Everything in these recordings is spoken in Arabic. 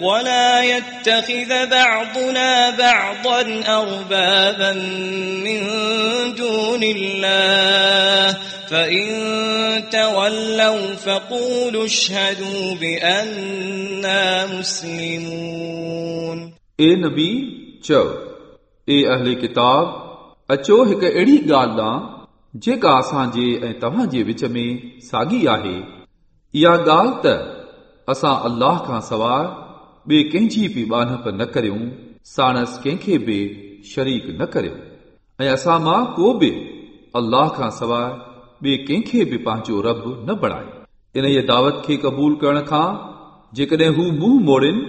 ولا يتخذ بعضنا بعضا أربابا من دون الله فإن تولوا فقولوا اشهدوا بأننا مسلمون ए नबी चओ ए अहले किताब अचो हिकु अहिड़ी ॻाल्हि ॾांहुं जेका असांजे ऐं तव्हां जे विच में साॻी आहे इहा ॻाल्हि त असां अल्लाह खां सवाइ ॿिए कंहिंजी बि ॿानप न करियूं साणस कंहिंखे बि शरीक न करियूं ऐं असां मां को बि अल्लाह खां सवाइ ॿिए कंहिंखे बि पंहिंजो रब न बणाए इन जे दावत खे क़बूल करण खां जेकॾहिं हू मुंहुं मोड़नि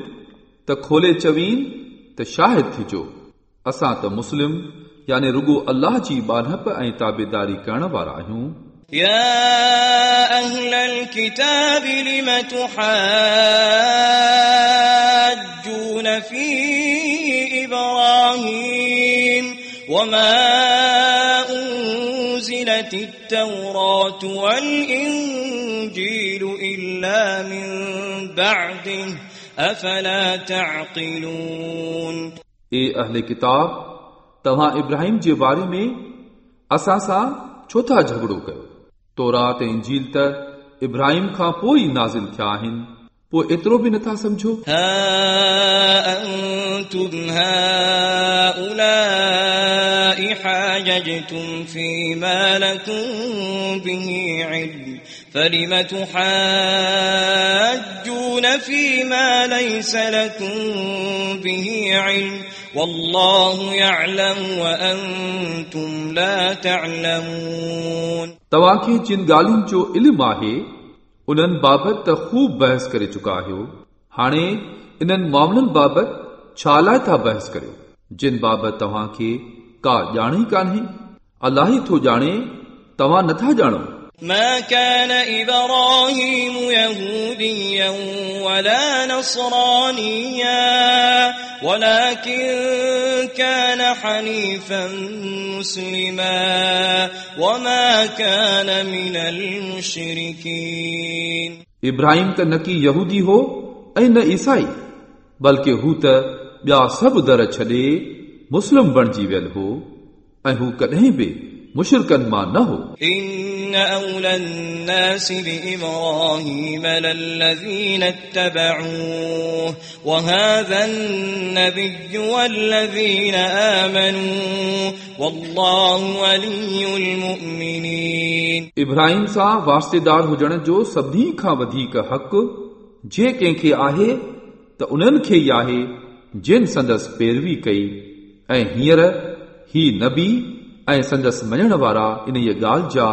त खोले चवीन त शाहिद थिजो असां त मुस्लिम यानी रुगो अल्लाह जी बानप ऐं ताबेदारी करण वारा आहियूं يا أهل الكتاب لم تحاجون في إبراهيم وما أنزلت التوراة والإنجيل إلا من بعده أفلا تعقلون ए अहले किताब तव्हां इब्राहिम जे बारे में असां सां छो था झगड़ो कयो तौरात ऐं इंजील त इब्राहिम खां पोइ ई नाज़िल थिया आहिनि पोइ एतिरो बि नथा सम्झो ها أنتم هؤلاء حاججتم فيما لكم به علم فلم تحاجون فيما ليس لكم به علم والله يعلم وأنتم لا تعلمون तव्हांखे जिन ॻाल्हियुनि जो इल्मु आहे उन्हनि बाबति त ख़ूब बहस करे चुका आहियो हाणे इन्हनि मामलनि बाबति छा लाइ था बहस करियो जिन बाबति तव्हांखे का ॼाण ई कान्हे अलाह ई थो ॼाणे तव्हां नथा ॼाणो ما كان إبراهيم يهوديا ولا نصرانيا ولكن كان حنيفا مسلما وما كان من المشركين इब्राहिम त न की यहूदी हो ऐं न ईसाई बल्कि हू त ॿिया सभु दर छॾे मुस्लिम बणिजी वियल हो ऐं हू कॾहिं बि मुशिरकनि मां न हो إن أولى الناس بإبراهيم للذين اتبعوه وهذا النبي والذين آمنوا والله ولي المؤمنين इब्राहिम सां वास्तेदार हुजण जो सभिनी खां वधीक हक़ जे कंहिंखे आहे त उन्हनि खे ई आहे जिन संदसि पैरवी कई ऐं हींअर ही नबी ऐं संदसि मञण वारा इन इहा ॻाल्हि जा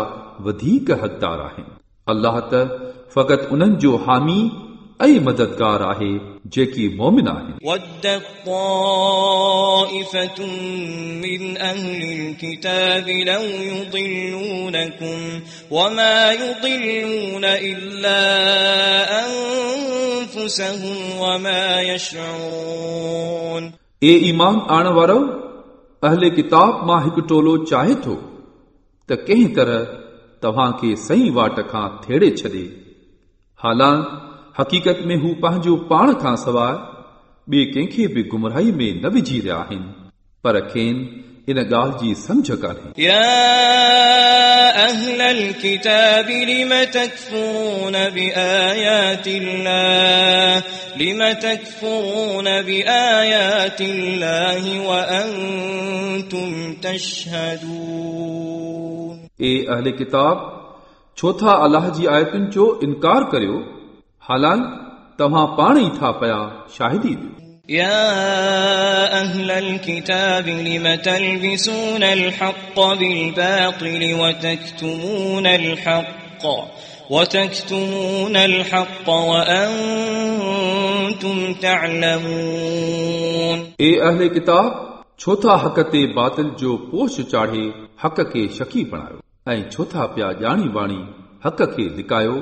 वधीक हक़दार आहिनि अल्लाह त फ़क़ति उन्हनि जो हामी ऐं मददगार आहे जेकी मोमिन आहिनि ए ईमान आणण वारो अहले किताब माँ हिकु टोलो चाहे थो, त कंहिं तरह तव्हांखे सही वाट खां थेड़े छॾे। हालां हक़ीक़त में हू पंहिंजो पाण खां सवाइ ॿिए कंहिंखे बि गुमराही में न विझी रहिया आहिनि। पर खेनि इन ॻाल्हि जी सम्झ कान्हे يا أهل الكتاب لم تكفرون بآيات الله لم تكفرون بآيات الله وأنتم تشهدون ए अहले किताब छो था अलाह जी आयतुनि जो इनकार करियो हालां तव्हां पाण ई था पिया शाहिदी ॾियो يا أهل الكتاب لم تلبسون الحق بالباطل وتكتمون الحق وتكتمون الحق وأنتم تعلمون ए अहले किताब छो था हक़ ते बातिल जो पोश चाढ़े हक़ खे शकी बणायो ऐं छो था पिया ॼाणी वाणी हक़ खे धिकायो